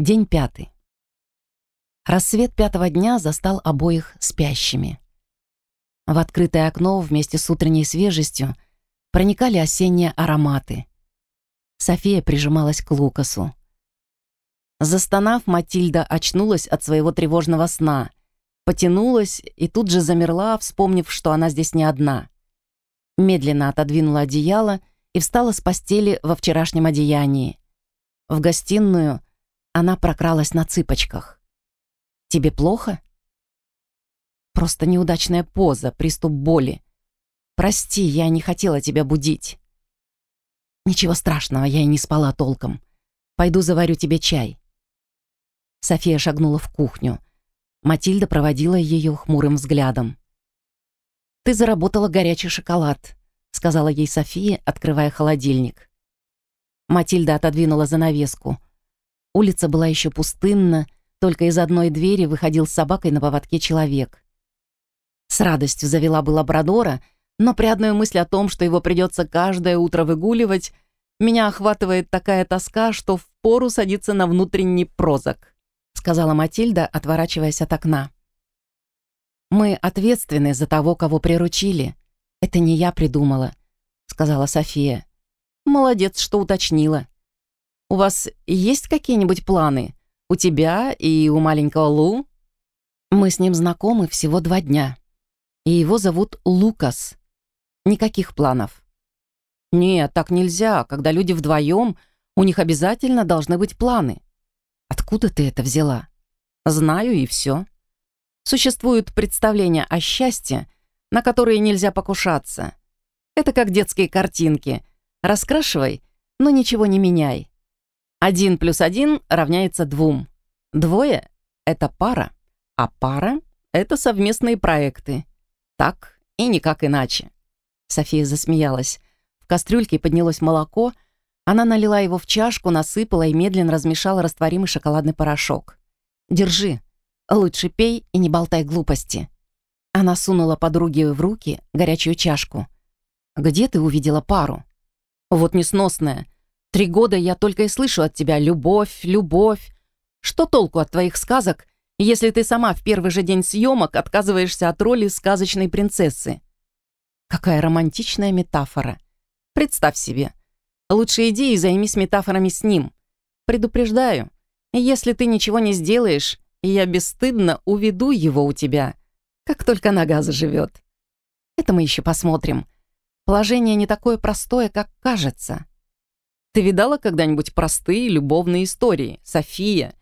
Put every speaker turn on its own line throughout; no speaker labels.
День пятый. Рассвет пятого дня застал обоих спящими. В открытое окно вместе с утренней свежестью проникали осенние ароматы. София прижималась к Лукасу. Застонав, Матильда очнулась от своего тревожного сна, потянулась и тут же замерла, вспомнив, что она здесь не одна. Медленно отодвинула одеяло и встала с постели во вчерашнем одеянии. В гостиную она прокралась на цыпочках. «Тебе плохо?» «Просто неудачная поза, приступ боли. Прости, я не хотела тебя будить». «Ничего страшного, я и не спала толком. Пойду заварю тебе чай». София шагнула в кухню. Матильда проводила ее хмурым взглядом. «Ты заработала горячий шоколад», — сказала ей София, открывая холодильник. Матильда отодвинула занавеску — Улица была еще пустынна, только из одной двери выходил с собакой на поводке человек. С радостью завела была Брадора, но при одной мысли о том, что его придется каждое утро выгуливать, меня охватывает такая тоска, что впору садиться на внутренний прозак, сказала Матильда, отворачиваясь от окна. «Мы ответственны за того, кого приручили. Это не я придумала», — сказала София. «Молодец, что уточнила. У вас есть какие-нибудь планы? У тебя и у маленького Лу? Мы с ним знакомы всего два дня. И его зовут Лукас. Никаких планов. Нет, так нельзя. Когда люди вдвоем, у них обязательно должны быть планы. Откуда ты это взяла? Знаю и все. Существуют представления о счастье, на которые нельзя покушаться. Это как детские картинки. Раскрашивай, но ничего не меняй. Один плюс один равняется двум. Двое — это пара, а пара — это совместные проекты. Так и никак иначе. София засмеялась. В кастрюльке поднялось молоко, она налила его в чашку, насыпала и медленно размешала растворимый шоколадный порошок. «Держи. Лучше пей и не болтай глупости». Она сунула подруге в руки горячую чашку. «Где ты увидела пару?» «Вот несносная. Три года я только и слышу от тебя «любовь, любовь». Что толку от твоих сказок, если ты сама в первый же день съемок отказываешься от роли сказочной принцессы? Какая романтичная метафора. Представь себе. Лучше иди и займись метафорами с ним. Предупреждаю, если ты ничего не сделаешь, я бесстыдно уведу его у тебя, как только нога заживет. Это мы еще посмотрим. Положение не такое простое, как кажется. Ты видала когда-нибудь простые любовные истории, София?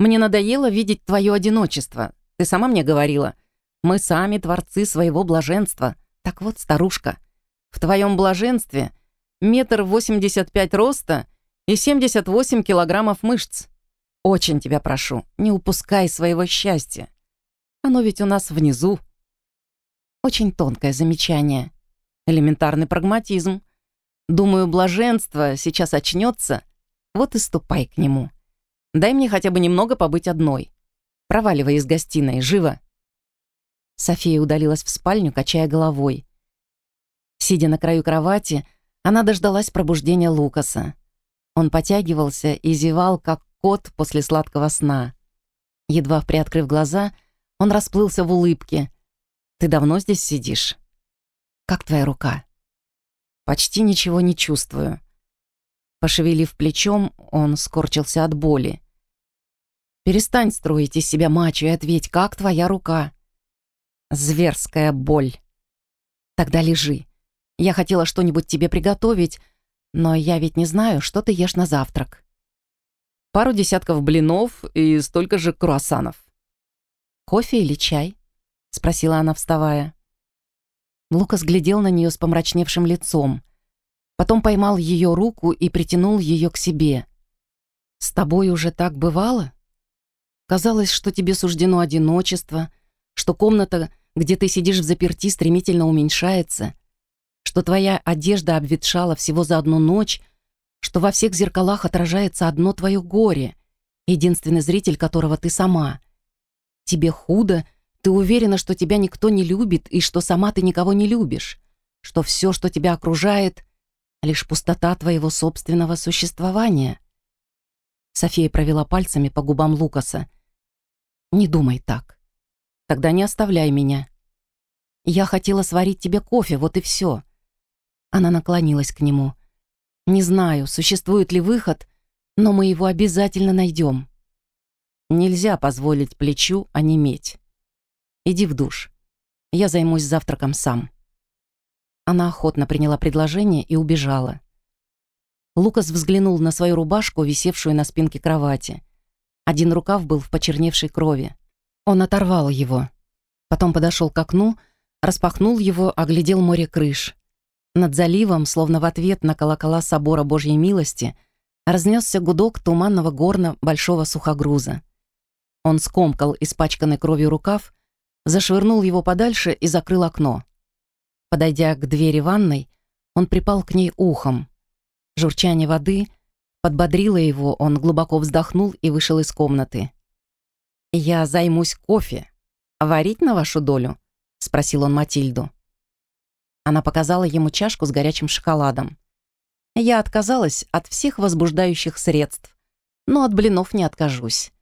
Мне надоело видеть твое одиночество. Ты сама мне говорила. Мы сами творцы своего блаженства. Так вот, старушка, в твоем блаженстве метр восемьдесят пять роста и семьдесят восемь килограммов мышц. Очень тебя прошу, не упускай своего счастья. Оно ведь у нас внизу. Очень тонкое замечание. Элементарный прагматизм — Думаю, блаженство сейчас очнется. Вот и ступай к нему. Дай мне хотя бы немного побыть одной. Проваливай из гостиной, живо. София удалилась в спальню, качая головой. Сидя на краю кровати, она дождалась пробуждения Лукаса. Он потягивался и зевал, как кот после сладкого сна. Едва приоткрыв глаза, он расплылся в улыбке. «Ты давно здесь сидишь?» «Как твоя рука?» Почти ничего не чувствую. Пошевелив плечом, он скорчился от боли. «Перестань строить из себя мачо и ответь, как твоя рука?» «Зверская боль». «Тогда лежи. Я хотела что-нибудь тебе приготовить, но я ведь не знаю, что ты ешь на завтрак». «Пару десятков блинов и столько же круассанов». «Кофе или чай?» — спросила она, вставая. Лукас глядел на нее с помрачневшим лицом. Потом поймал ее руку и притянул ее к себе. «С тобой уже так бывало? Казалось, что тебе суждено одиночество, что комната, где ты сидишь в заперти, стремительно уменьшается, что твоя одежда обветшала всего за одну ночь, что во всех зеркалах отражается одно твое горе, единственный зритель которого ты сама. Тебе худо, ты уверена, что тебя никто не любит и что сама ты никого не любишь, что все, что тебя окружает, лишь пустота твоего собственного существования. София провела пальцами по губам Лукаса. «Не думай так. Тогда не оставляй меня. Я хотела сварить тебе кофе, вот и все». Она наклонилась к нему. «Не знаю, существует ли выход, но мы его обязательно найдем. Нельзя позволить плечу онеметь. Иди в душ. Я займусь завтраком сам». Она охотно приняла предложение и убежала. Лукас взглянул на свою рубашку, висевшую на спинке кровати. Один рукав был в почерневшей крови. Он оторвал его. Потом подошел к окну, распахнул его, оглядел море крыш. Над заливом, словно в ответ на колокола собора Божьей милости, разнесся гудок туманного горна большого сухогруза. Он скомкал испачканный кровью рукав, зашвырнул его подальше и закрыл окно. Подойдя к двери ванной, он припал к ней ухом. Журчание воды подбодрило его, он глубоко вздохнул и вышел из комнаты. «Я займусь кофе. Варить на вашу долю?» — спросил он Матильду. Она показала ему чашку с горячим шоколадом. «Я отказалась от всех возбуждающих средств, но от блинов не откажусь.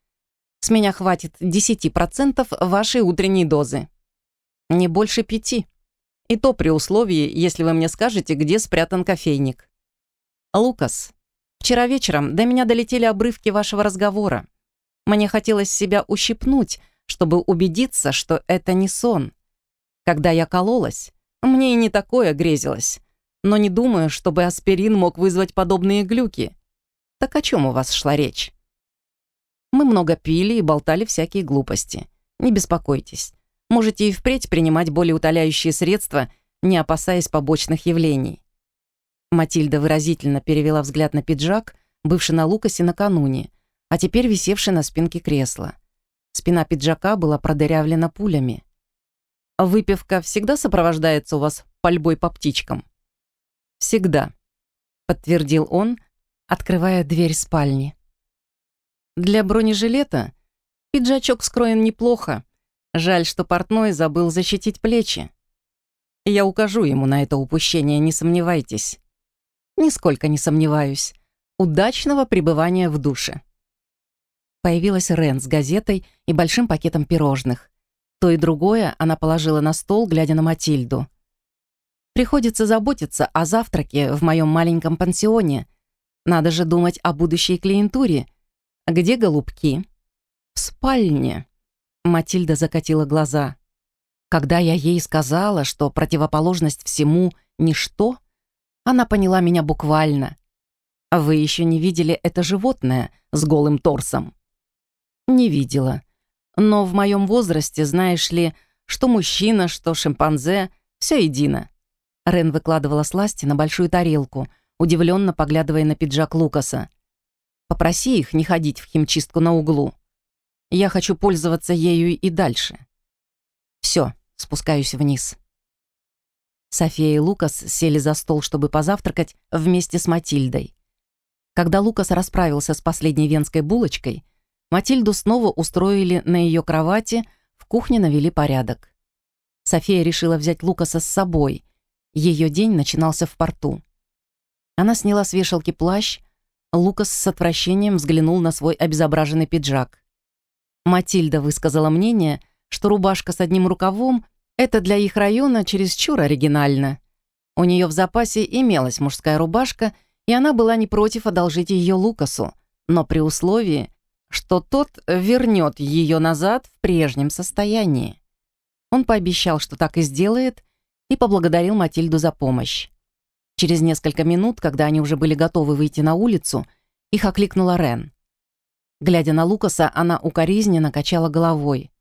С меня хватит 10% вашей утренней дозы. Не больше пяти. И то при условии, если вы мне скажете, где спрятан кофейник. «Лукас, вчера вечером до меня долетели обрывки вашего разговора. Мне хотелось себя ущипнуть, чтобы убедиться, что это не сон. Когда я кололась, мне и не такое грезилось. Но не думаю, чтобы аспирин мог вызвать подобные глюки. Так о чем у вас шла речь? Мы много пили и болтали всякие глупости. Не беспокойтесь. Можете и впредь принимать более утоляющие средства, не опасаясь побочных явлений. Матильда выразительно перевела взгляд на пиджак, бывший на Лукасе накануне, а теперь висевший на спинке кресла. Спина пиджака была продырявлена пулями. «Выпивка всегда сопровождается у вас пальбой по птичкам?» «Всегда», — подтвердил он, открывая дверь спальни. «Для бронежилета пиджачок скроен неплохо. Жаль, что портной забыл защитить плечи. Я укажу ему на это упущение, не сомневайтесь. Нисколько не сомневаюсь. Удачного пребывания в душе. Появилась Рен с газетой и большим пакетом пирожных. То и другое она положила на стол, глядя на Матильду. «Приходится заботиться о завтраке в моем маленьком пансионе. Надо же думать о будущей клиентуре. Где голубки?» «В спальне». Матильда закатила глаза. Когда я ей сказала, что противоположность всему — ничто, она поняла меня буквально. Вы еще не видели это животное с голым торсом? Не видела. Но в моем возрасте, знаешь ли, что мужчина, что шимпанзе, все едино. Рен выкладывала сласти на большую тарелку, удивленно поглядывая на пиджак Лукаса. «Попроси их не ходить в химчистку на углу. Я хочу пользоваться ею и дальше. Все, спускаюсь вниз». София и Лукас сели за стол, чтобы позавтракать вместе с Матильдой. Когда Лукас расправился с последней венской булочкой, Матильду снова устроили на ее кровати, в кухне навели порядок. София решила взять Лукаса с собой. Ее день начинался в порту. Она сняла с вешалки плащ, Лукас с отвращением взглянул на свой обезображенный пиджак. Матильда высказала мнение, что рубашка с одним рукавом это для их района чересчур оригинально. У нее в запасе имелась мужская рубашка, и она была не против одолжить ее Лукасу, но при условии, что тот вернет ее назад в прежнем состоянии. Он пообещал, что так и сделает, и поблагодарил Матильду за помощь. Через несколько минут, когда они уже были готовы выйти на улицу, их окликнула Рен. Глядя на Лукаса, она укоризненно качала головой.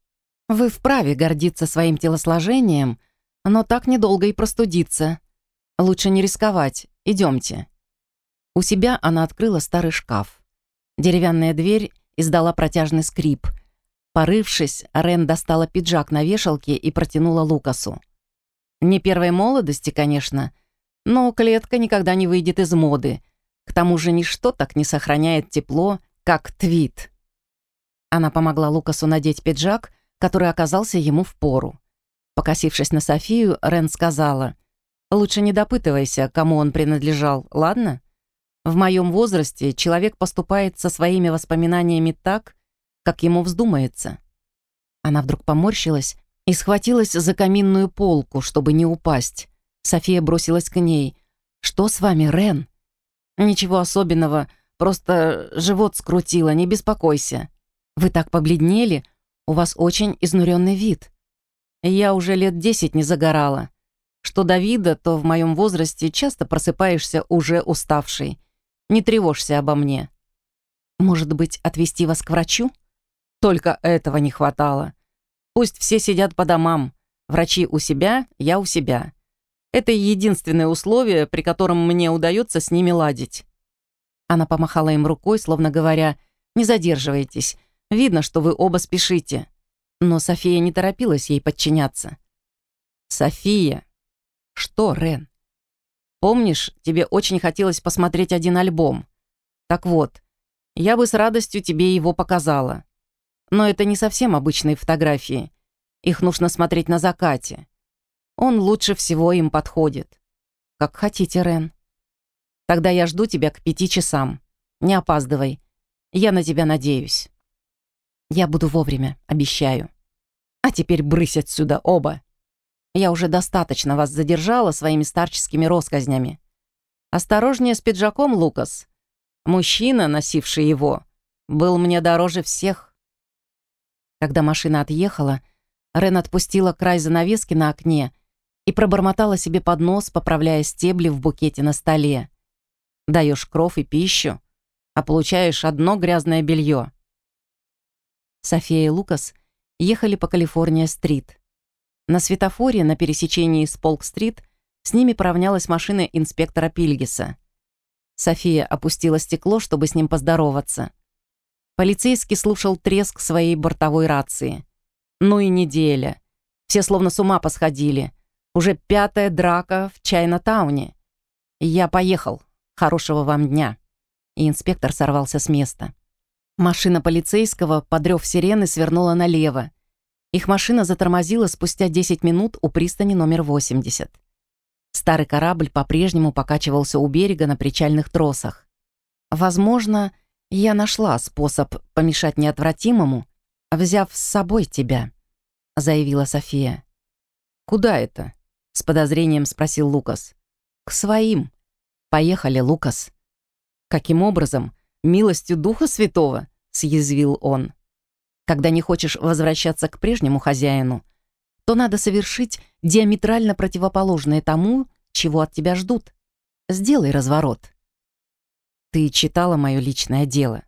Вы вправе гордиться своим телосложением, но так недолго и простудиться. Лучше не рисковать. Идемте. У себя она открыла старый шкаф. Деревянная дверь издала протяжный скрип. Порывшись, Рен достала пиджак на вешалке и протянула Лукасу. Не первой молодости, конечно, но клетка никогда не выйдет из моды. К тому же ничто так не сохраняет тепло, как твит. Она помогла Лукасу надеть пиджак, который оказался ему в пору. Покосившись на Софию, Рен сказала, «Лучше не допытывайся, кому он принадлежал, ладно? В моем возрасте человек поступает со своими воспоминаниями так, как ему вздумается. Она вдруг поморщилась и схватилась за каминную полку, чтобы не упасть. София бросилась к ней. «Что с вами, Рен?» «Ничего особенного, просто живот скрутило, не беспокойся. Вы так побледнели, у вас очень изнуренный вид. Я уже лет десять не загорала. Что Давида, то в моем возрасте часто просыпаешься уже уставший. Не тревожься обо мне. Может быть, отвезти вас к врачу? Только этого не хватало. Пусть все сидят по домам. Врачи у себя, я у себя. Это единственное условие, при котором мне удается с ними ладить. Она помахала им рукой, словно говоря, «Не задерживайтесь. Видно, что вы оба спешите». Но София не торопилась ей подчиняться. «София!» «Что, Рен?» «Помнишь, тебе очень хотелось посмотреть один альбом? Так вот, я бы с радостью тебе его показала. Но это не совсем обычные фотографии. Их нужно смотреть на закате. Он лучше всего им подходит. Как хотите, Рен. Тогда я жду тебя к пяти часам. Не опаздывай. Я на тебя надеюсь. Я буду вовремя, обещаю. А теперь брысь отсюда оба. Я уже достаточно вас задержала своими старческими росказнями. Осторожнее с пиджаком, Лукас. Мужчина, носивший его, был мне дороже всех. Когда машина отъехала, Рен отпустила край занавески на окне и пробормотала себе под нос, поправляя стебли в букете на столе. Даешь кров и пищу, а получаешь одно грязное белье. София и Лукас ехали по Калифорния-стрит. На светофоре на пересечении с Полк-стрит с ними поравнялась машина инспектора Пильгиса. София опустила стекло, чтобы с ним поздороваться. Полицейский слушал треск своей бортовой рации. Ну и неделя. Все словно с ума посходили. Уже пятая драка в Чайна-тауне. Я поехал. Хорошего вам дня. И инспектор сорвался с места. Машина полицейского, подрёв сирены, свернула налево. Их машина затормозила спустя 10 минут у пристани номер 80. Старый корабль по-прежнему покачивался у берега на причальных тросах. «Возможно, я нашла способ помешать неотвратимому, взяв с собой тебя», — заявила София. «Куда это?» — с подозрением спросил Лукас. «К своим. Поехали, Лукас». «Каким образом? Милостью Духа Святого?» — съязвил он. «Когда не хочешь возвращаться к прежнему хозяину, то надо совершить диаметрально противоположное тому, чего от тебя ждут. Сделай разворот». «Ты читала мое личное дело.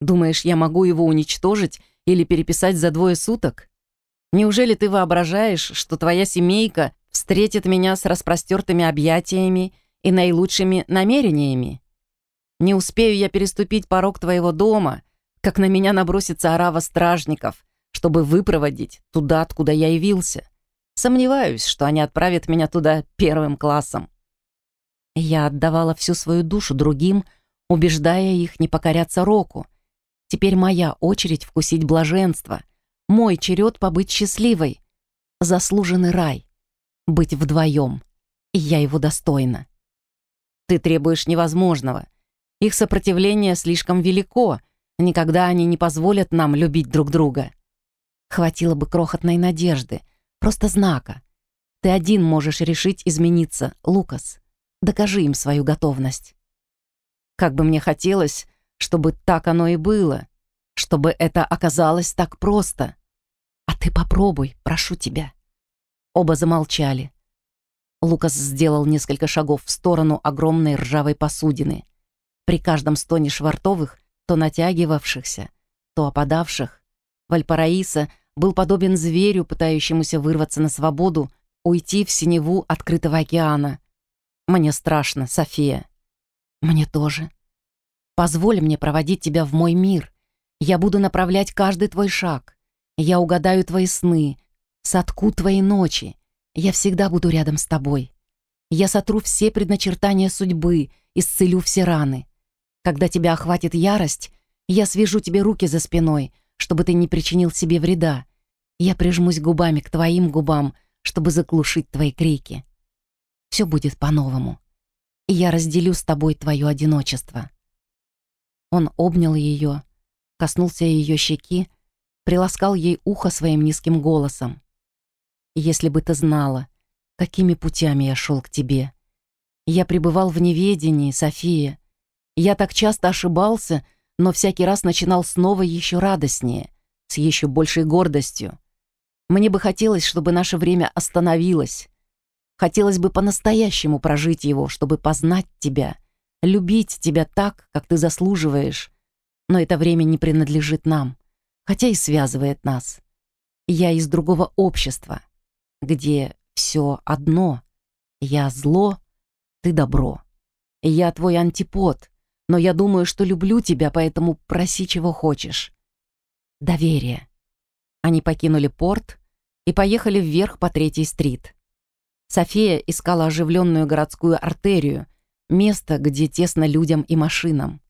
Думаешь, я могу его уничтожить или переписать за двое суток? Неужели ты воображаешь, что твоя семейка встретит меня с распростертыми объятиями и наилучшими намерениями? Не успею я переступить порог твоего дома, как на меня набросится орава стражников, чтобы выпроводить туда, откуда я явился. Сомневаюсь, что они отправят меня туда первым классом. Я отдавала всю свою душу другим, убеждая их не покоряться року. Теперь моя очередь вкусить блаженство. Мой черед побыть счастливой. Заслуженный рай. Быть вдвоем. И я его достойна. Ты требуешь невозможного. Их сопротивление слишком велико, Никогда они не позволят нам любить друг друга. Хватило бы крохотной надежды, просто знака. Ты один можешь решить измениться, Лукас. Докажи им свою готовность. Как бы мне хотелось, чтобы так оно и было, чтобы это оказалось так просто. А ты попробуй, прошу тебя. Оба замолчали. Лукас сделал несколько шагов в сторону огромной ржавой посудины. При каждом стоне швартовых то натягивавшихся, то опадавших. Вальпараиса был подобен зверю, пытающемуся вырваться на свободу, уйти в синеву открытого океана. Мне страшно, София. Мне тоже. Позволь мне проводить тебя в мой мир. Я буду направлять каждый твой шаг. Я угадаю твои сны, сотку твои ночи. Я всегда буду рядом с тобой. Я сотру все предначертания судьбы, исцелю все раны. Когда тебя охватит ярость, я свяжу тебе руки за спиной, чтобы ты не причинил себе вреда. Я прижмусь губами к твоим губам, чтобы заглушить твои крики. Все будет по-новому. и я разделю с тобой твое одиночество». Он обнял ее, коснулся ее щеки, приласкал ей ухо своим низким голосом. «Если бы ты знала, какими путями я шел к тебе. Я пребывал в неведении, София. Я так часто ошибался, но всякий раз начинал снова еще радостнее, с еще большей гордостью. Мне бы хотелось, чтобы наше время остановилось. Хотелось бы по-настоящему прожить его, чтобы познать тебя, любить тебя так, как ты заслуживаешь. Но это время не принадлежит нам, хотя и связывает нас. Я из другого общества, где все одно. Я зло, ты добро. Я твой антипод, но я думаю, что люблю тебя, поэтому проси, чего хочешь. Доверие. Они покинули порт и поехали вверх по Третьей стрит. София искала оживленную городскую артерию, место, где тесно людям и машинам.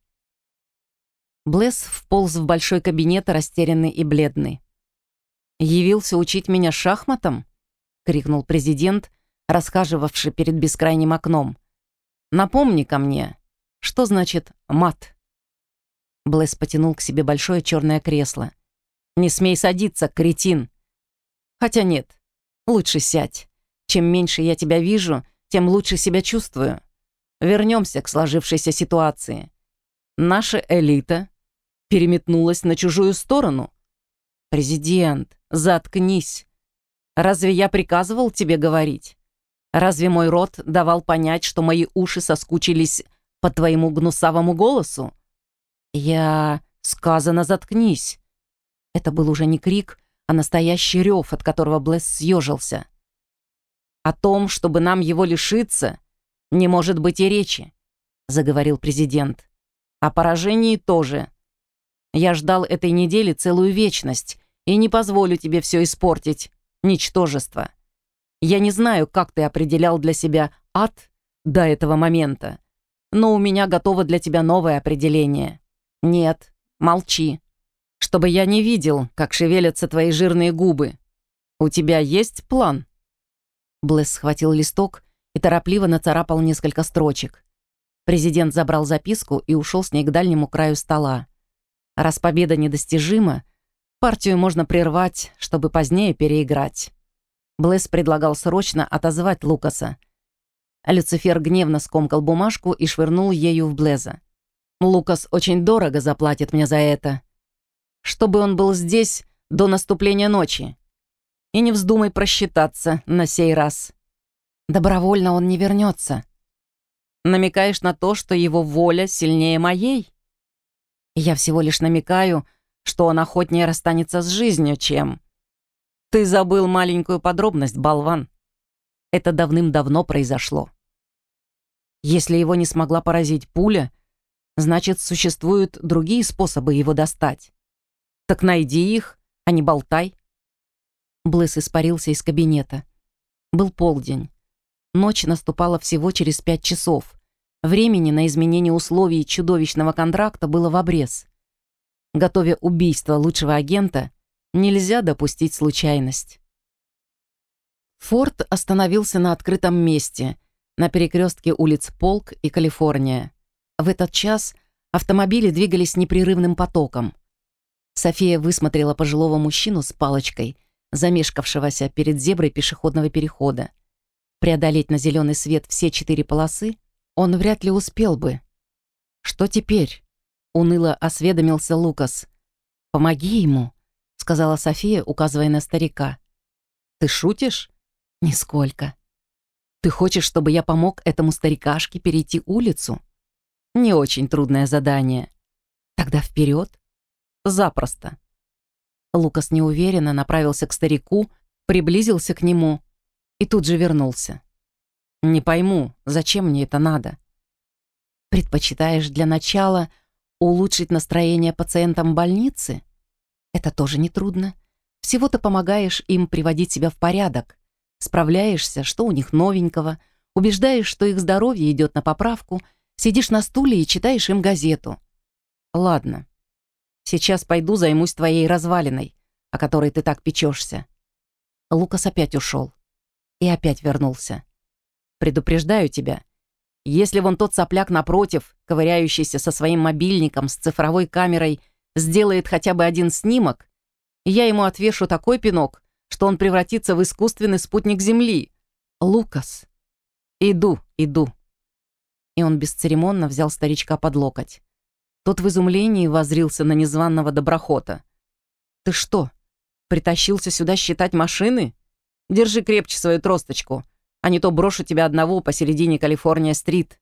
Блесс вполз в большой кабинет, растерянный и бледный. «Явился учить меня шахматам?» — крикнул президент, расхаживавший перед бескрайним окном. напомни ко мне, что значит «мат»?» Блесс потянул к себе большое черное кресло. «Не смей садиться, кретин!» «Хотя нет, лучше сядь. Чем меньше я тебя вижу, тем лучше себя чувствую. Вернемся к сложившейся ситуации. Наша элита переметнулась на чужую сторону. Президент, заткнись. Разве я приказывал тебе говорить? Разве мой рот давал понять, что мои уши соскучились по твоему гнусавому голосу? Я... Сказано, заткнись. Это был уже не крик, а настоящий рев, от которого Блесс съежился. О том, чтобы нам его лишиться, не может быть и речи, заговорил президент. О поражении тоже. Я ждал этой недели целую вечность и не позволю тебе все испортить ничтожество. Я не знаю, как ты определял для себя ад до этого момента, но у меня готово для тебя новое определение. Нет, молчи. Чтобы я не видел, как шевелятся твои жирные губы. У тебя есть план?» Блесс схватил листок и торопливо нацарапал несколько строчек. Президент забрал записку и ушел с ней к дальнему краю стола. Раз победа недостижима, Партию можно прервать, чтобы позднее переиграть. Блэс предлагал срочно отозвать Лукаса. Люцифер гневно скомкал бумажку и швырнул ею в Блеза. «Лукас очень дорого заплатит мне за это. Чтобы он был здесь до наступления ночи. И не вздумай просчитаться на сей раз. Добровольно он не вернется. Намекаешь на то, что его воля сильнее моей? Я всего лишь намекаю, что он охотнее расстанется с жизнью, чем... Ты забыл маленькую подробность, болван. Это давным-давно произошло. Если его не смогла поразить пуля, значит, существуют другие способы его достать. Так найди их, а не болтай. Блэс испарился из кабинета. Был полдень. Ночь наступала всего через пять часов. Времени на изменение условий чудовищного контракта было в обрез готовя убийство лучшего агента, нельзя допустить случайность. Форд остановился на открытом месте, на перекрестке улиц Полк и Калифорния. В этот час автомобили двигались непрерывным потоком. София высмотрела пожилого мужчину с палочкой, замешкавшегося перед зеброй пешеходного перехода. Преодолеть на зеленый свет все четыре полосы он вряд ли успел бы. Что теперь? Уныло осведомился Лукас. «Помоги ему», — сказала София, указывая на старика. «Ты шутишь?» «Нисколько». «Ты хочешь, чтобы я помог этому старикашке перейти улицу?» «Не очень трудное задание». «Тогда вперед. «Запросто». Лукас неуверенно направился к старику, приблизился к нему и тут же вернулся. «Не пойму, зачем мне это надо?» «Предпочитаешь для начала Улучшить настроение пациентам больницы? Это тоже нетрудно. Всего-то помогаешь им приводить себя в порядок. Справляешься, что у них новенького, убеждаешь, что их здоровье идет на поправку, сидишь на стуле и читаешь им газету. Ладно. Сейчас пойду займусь твоей развалиной, о которой ты так печешься. Лукас опять ушел. И опять вернулся. Предупреждаю тебя, Если вон тот сопляк напротив, ковыряющийся со своим мобильником с цифровой камерой, сделает хотя бы один снимок, я ему отвешу такой пинок, что он превратится в искусственный спутник Земли. Лукас. Иду, иду. И он бесцеремонно взял старичка под локоть. Тот в изумлении возрился на незваного доброхота. «Ты что, притащился сюда считать машины? Держи крепче свою тросточку, а не то брошу тебя одного посередине Калифорния-стрит».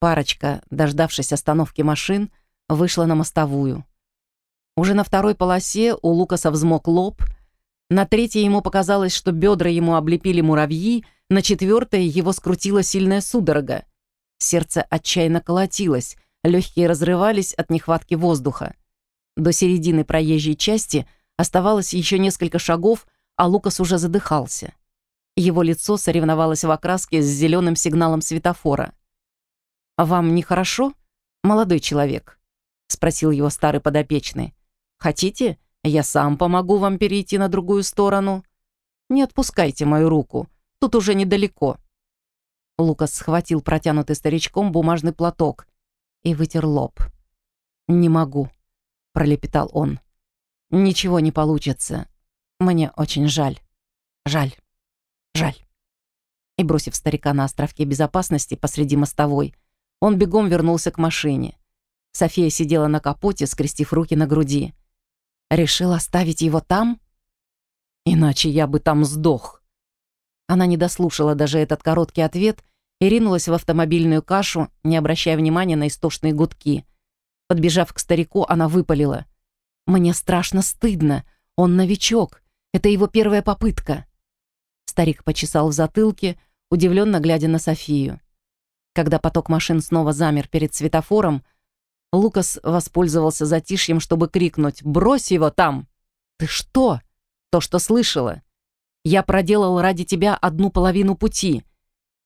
Парочка, дождавшись остановки машин, вышла на мостовую. Уже на второй полосе у Лукаса взмок лоб, на третьей ему показалось, что бедра ему облепили муравьи, на четвертой его скрутила сильная судорога. Сердце отчаянно колотилось, легкие разрывались от нехватки воздуха. До середины проезжей части оставалось еще несколько шагов, а Лукас уже задыхался. Его лицо соревновалось в окраске с зеленым сигналом светофора. «Вам нехорошо, молодой человек?» — спросил его старый подопечный. «Хотите, я сам помогу вам перейти на другую сторону? Не отпускайте мою руку, тут уже недалеко». Лукас схватил протянутый старичком бумажный платок и вытер лоб. «Не могу», — пролепетал он. «Ничего не получится. Мне очень жаль. Жаль. Жаль». И, бросив старика на островке безопасности посреди мостовой, он бегом вернулся к машине. София сидела на капоте, скрестив руки на груди. Решил оставить его там? Иначе я бы там сдох. Она не дослушала даже этот короткий ответ и ринулась в автомобильную кашу, не обращая внимания на истошные гудки. Подбежав к старику, она выпалила. «Мне страшно стыдно. Он новичок. Это его первая попытка». Старик почесал в затылке, удивленно глядя на Софию. Когда поток машин снова замер перед светофором, Лукас воспользовался затишьем, чтобы крикнуть «Брось его там!» «Ты что?» «То, что слышала. Я проделал ради тебя одну половину пути.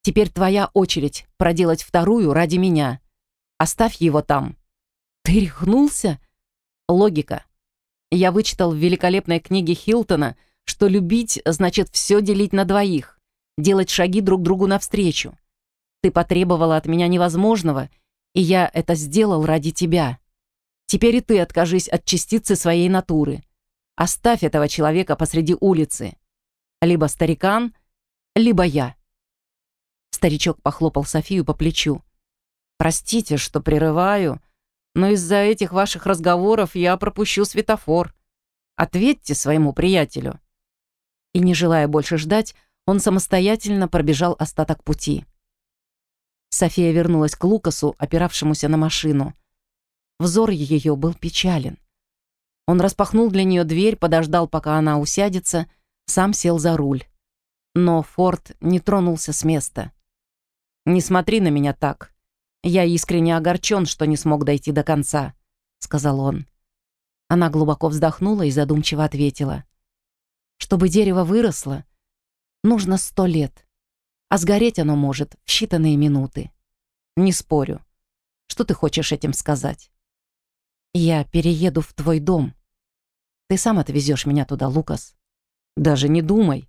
Теперь твоя очередь проделать вторую ради меня. Оставь его там». «Ты рехнулся?» Логика. Я вычитал в великолепной книге Хилтона, что любить значит все делить на двоих, делать шаги друг другу навстречу. Ты потребовала от меня невозможного — и я это сделал ради тебя. Теперь и ты откажись от частицы своей натуры. Оставь этого человека посреди улицы. Либо старикан, либо я». Старичок похлопал Софию по плечу. «Простите, что прерываю, но из-за этих ваших разговоров я пропущу светофор. Ответьте своему приятелю». И, не желая больше ждать, он самостоятельно пробежал остаток пути. София вернулась к Лукасу, опиравшемуся на машину. Взор ее был печален. Он распахнул для нее дверь, подождал, пока она усядется, сам сел за руль. Но Форд не тронулся с места. «Не смотри на меня так. Я искренне огорчен, что не смог дойти до конца», — сказал он. Она глубоко вздохнула и задумчиво ответила. «Чтобы дерево выросло, нужно сто лет а сгореть оно может в считанные минуты. Не спорю. Что ты хочешь этим сказать? Я перееду в твой дом. Ты сам отвезешь меня туда, Лукас. Даже не думай.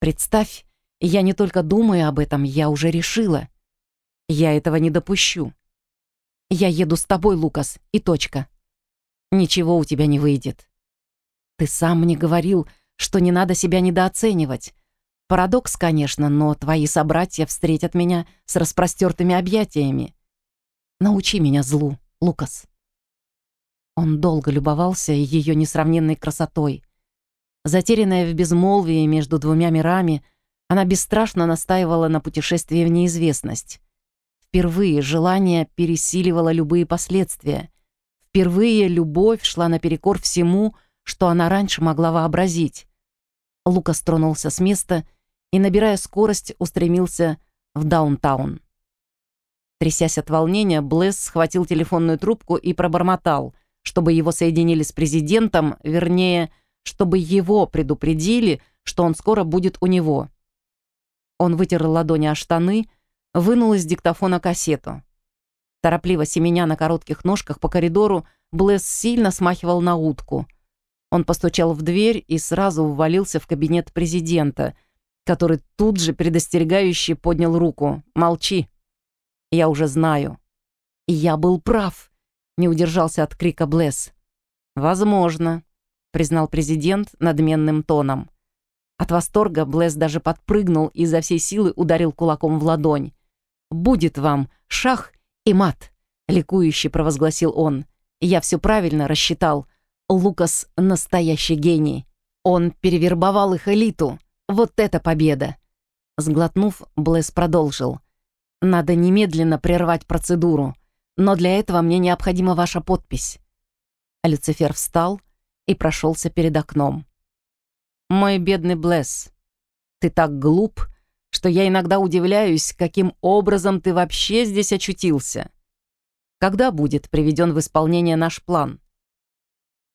Представь, я не только думаю об этом, я уже решила. Я этого не допущу. Я еду с тобой, Лукас, и точка. Ничего у тебя не выйдет. Ты сам мне говорил, что не надо себя недооценивать, Парадокс, конечно, но твои собратья встретят меня с распростертыми объятиями. Научи меня злу, Лукас. Он долго любовался ее несравненной красотой. Затерянная в безмолвии между двумя мирами, она бесстрашно настаивала на путешествии в неизвестность. Впервые желание пересиливало любые последствия. Впервые любовь шла наперекор всему, что она раньше могла вообразить. Лукас тронулся с места и, набирая скорость, устремился в даунтаун. Трясясь от волнения, Блесс схватил телефонную трубку и пробормотал, чтобы его соединили с президентом, вернее, чтобы его предупредили, что он скоро будет у него. Он вытер ладони о штаны, вынул из диктофона кассету. Торопливо семеня на коротких ножках по коридору, Блесс сильно смахивал на утку. Он постучал в дверь и сразу ввалился в кабинет президента — который тут же предостерегающе поднял руку. «Молчи. Я уже знаю. Я был прав, не удержался от крика Блесс. Возможно, признал президент надменным тоном. От восторга Блесс даже подпрыгнул и изо всей силы ударил кулаком в ладонь. «Будет вам шах и мат!» — ликующе провозгласил он. «Я все правильно рассчитал. Лукас — настоящий гений. Он перевербовал их элиту. Вот это победа!» Сглотнув, Блесс продолжил. «Надо немедленно прервать процедуру, но для этого мне необходима ваша подпись». Люцифер встал и прошелся перед окном. «Мой бедный Блесс, ты так глуп, что я иногда удивляюсь, каким образом ты вообще здесь очутился. Когда будет приведен в исполнение наш план?»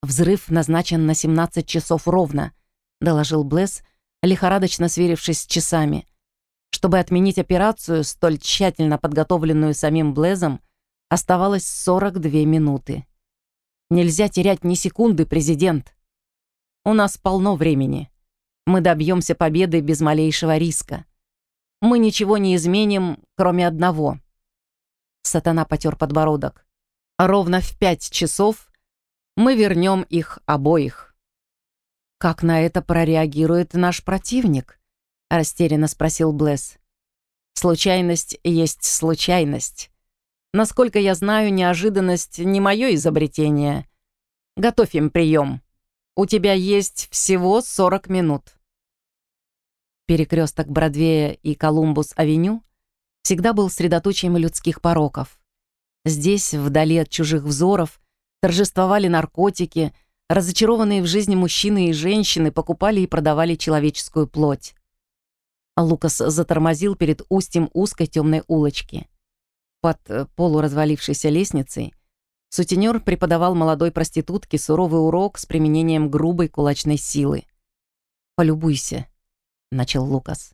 «Взрыв назначен на 17 часов ровно», — доложил Блесс, лихорадочно сверившись с часами. Чтобы отменить операцию, столь тщательно подготовленную самим Блезом, оставалось 42 минуты. Нельзя терять ни секунды, президент. У нас полно времени. Мы добьемся победы без малейшего риска. Мы ничего не изменим, кроме одного. Сатана потер подбородок. Ровно в пять часов мы вернем их обоих. Как на это прореагирует наш противник? растерянно спросил Блесс. Случайность есть случайность. Насколько я знаю, неожиданность не мое изобретение. Готовь им прием. У тебя есть всего 40 минут. Перекресток Бродвея и Колумбус-авеню всегда был средоточием людских пороков. Здесь, вдали от чужих взоров, торжествовали наркотики, разочарованные в жизни мужчины и женщины покупали и продавали человеческую плоть. Лукас затормозил перед устьем узкой темной улочки. Под э, полуразвалившейся лестницей сутенер преподавал молодой проститутке суровый урок с применением грубой кулачной силы. «Полюбуйся», — начал Лукас.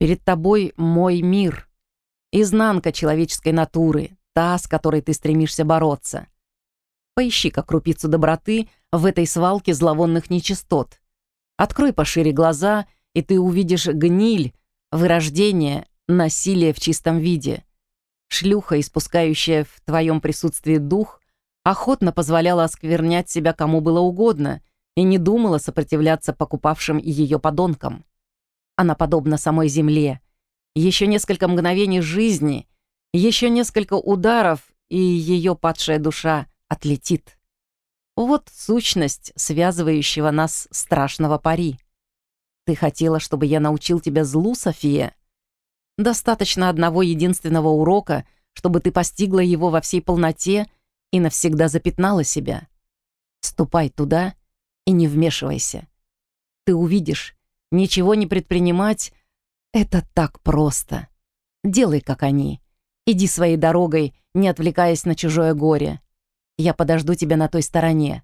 «Перед тобой мой мир, изнанка человеческой натуры, та, с которой ты стремишься бороться. Поищи-ка крупицу доброты в этой свалке зловонных нечистот. Открой пошире глаза, и ты увидишь гниль, вырождение, насилие в чистом виде. Шлюха, испускающая в твоем присутствии дух, охотно позволяла осквернять себя кому было угодно и не думала сопротивляться покупавшим ее подонкам. Она подобна самой земле. Еще несколько мгновений жизни, еще несколько ударов, и ее падшая душа отлетит. Вот сущность связывающего нас страшного пари. Ты хотела, чтобы я научил тебя злу, София? Достаточно одного единственного урока, чтобы ты постигла его во всей полноте и навсегда запятнала себя. Ступай туда и не вмешивайся. Ты увидишь, ничего не предпринимать — это так просто. Делай, как они. Иди своей дорогой, не отвлекаясь на чужое горе. Я подожду тебя на той стороне.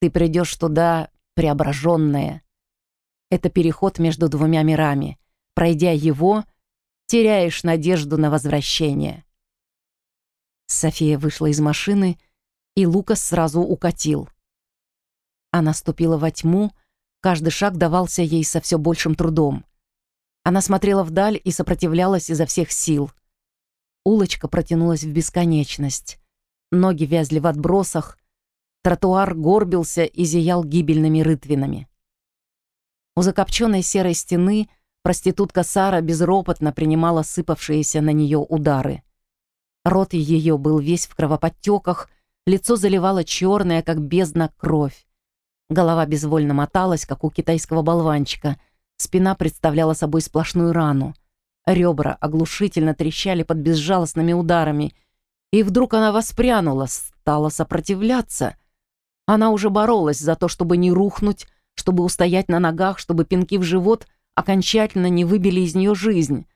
Ты придешь туда преображенная. Это переход между двумя мирами. Пройдя его — теряешь надежду на возвращение. София вышла из машины, и Лукас сразу укатил. Она ступила во тьму, каждый шаг давался ей со все большим трудом. Она смотрела вдаль и сопротивлялась изо всех сил. Улочка протянулась в бесконечность. Ноги вязли в отбросах, тротуар горбился и зиял гибельными рытвинами. У закопченной серой стены Проститутка Сара безропотно принимала сыпавшиеся на нее удары. Рот ее был весь в кровоподтеках, лицо заливало черное, как бездна, кровь. Голова безвольно моталась, как у китайского болванчика. Спина представляла собой сплошную рану. Ребра оглушительно трещали под безжалостными ударами. И вдруг она воспрянула, стала сопротивляться. Она уже боролась за то, чтобы не рухнуть, чтобы устоять на ногах, чтобы пинки в живот окончательно не выбили из нее жизнь.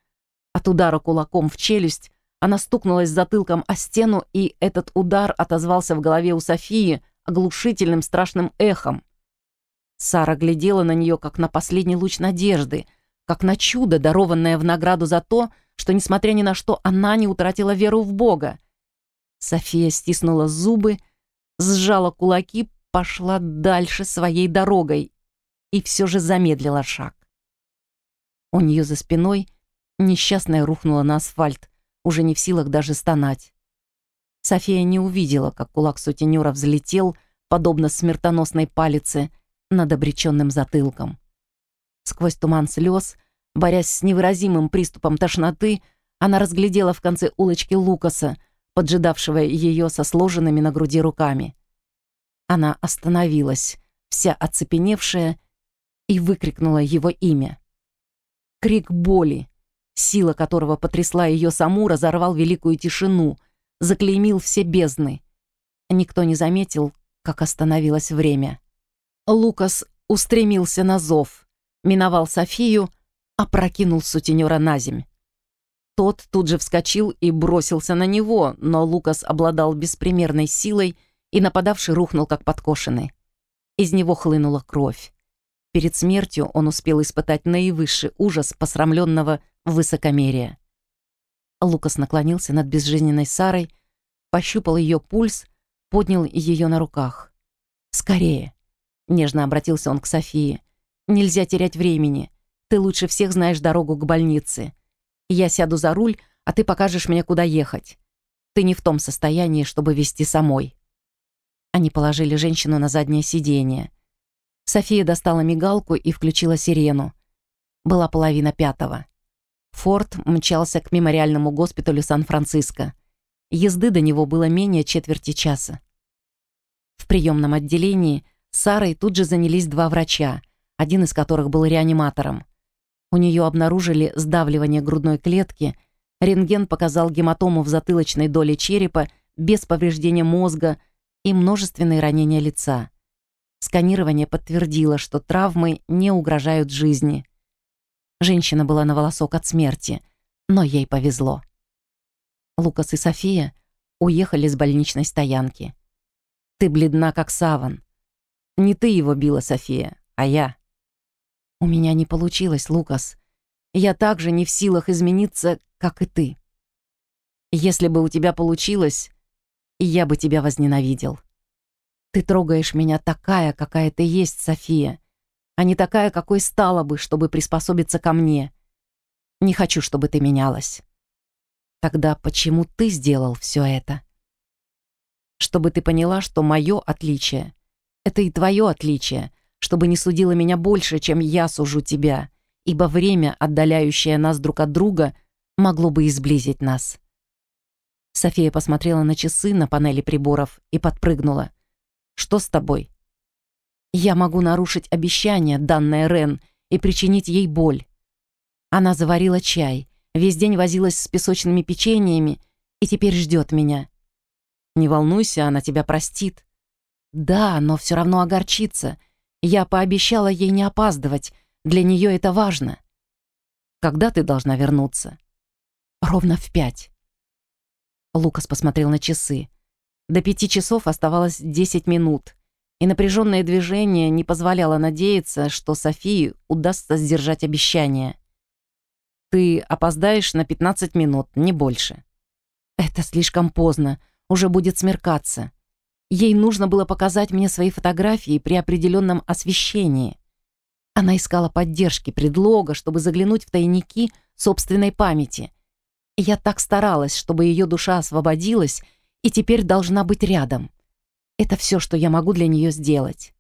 От удара кулаком в челюсть она стукнулась затылком о стену, и этот удар отозвался в голове у Софии оглушительным страшным эхом. Сара глядела на нее, как на последний луч надежды, как на чудо, дарованное в награду за то, что, несмотря ни на что, она не утратила веру в Бога. София стиснула зубы, сжала кулаки, пошла дальше своей дорогой и все же замедлила шаг. У нее за спиной несчастная рухнула на асфальт, уже не в силах даже стонать. София не увидела, как кулак сутенера взлетел, подобно смертоносной палице, над обреченным затылком. Сквозь туман слез, борясь с невыразимым приступом тошноты, она разглядела в конце улочки Лукаса, поджидавшего ее со сложенными на груди руками. Она остановилась, вся оцепеневшая, и выкрикнула его имя. Крик боли, сила которого потрясла ее саму, разорвал великую тишину, заклеймил все бездны. Никто не заметил, как остановилось время. Лукас устремился на зов, миновал Софию, опрокинул сутенера на земь. Тот тут же вскочил и бросился на него, но Лукас обладал беспримерной силой, и нападавший рухнул как подкошенный. Из него хлынула кровь. Перед смертью он успел испытать наивысший ужас посрамленного высокомерия. Лукас наклонился над безжизненной Сарой, пощупал ее пульс, поднял ее на руках. «Скорее!» — нежно обратился он к Софии. «Нельзя терять времени. Ты лучше всех знаешь дорогу к больнице. Я сяду за руль, а ты покажешь мне, куда ехать. Ты не в том состоянии, чтобы вести самой». Они положили женщину на заднее сиденье. София достала мигалку и включила сирену. Была половина пятого. Форд мчался к мемориальному госпиталю Сан-Франциско. Езды до него было менее четверти часа. В приемном отделении Сарой тут же занялись два врача, один из которых был реаниматором. У нее обнаружили сдавливание грудной клетки, рентген показал гематому в затылочной доле черепа без повреждения мозга и множественные ранения лица. Сканирование подтвердило, что травмы не угрожают жизни. Женщина была на волосок от смерти, но ей повезло. Лукас и София уехали с больничной стоянки. «Ты бледна, как саван. Не ты его била, София, а я». «У меня не получилось, Лукас. Я также не в силах измениться, как и ты. Если бы у тебя получилось, я бы тебя возненавидел. Ты трогаешь меня такая, какая ты есть, София, а не такая, какой стала бы, чтобы приспособиться ко мне. Не хочу, чтобы ты менялась. Тогда почему ты сделал все это? Чтобы ты поняла, что мое отличие — это и твое отличие, чтобы не судила меня больше, чем я сужу тебя, ибо время, отдаляющее нас друг от друга, могло бы изблизить нас. София посмотрела на часы на панели приборов и подпрыгнула. «Что с тобой?» «Я могу нарушить обещание, данное Рен, и причинить ей боль. Она заварила чай, Весь день возилась с песочными печеньями и теперь ждет меня. Не волнуйся, она тебя простит. Да, но все равно огорчится. Я пообещала ей не опаздывать. Для нее это важно. Когда ты должна вернуться? Ровно в пять. Лукас посмотрел на часы. До пяти часов оставалось десять минут, и напряженное движение не позволяло надеяться, что Софии удастся сдержать обещание. Ты опоздаешь на 15 минут, не больше. Это слишком поздно, уже будет смеркаться. Ей нужно было показать мне свои фотографии при определенном освещении. Она искала поддержки, предлога, чтобы заглянуть в тайники собственной памяти. И я так старалась, чтобы ее душа освободилась и теперь должна быть рядом. Это все, что я могу для нее сделать.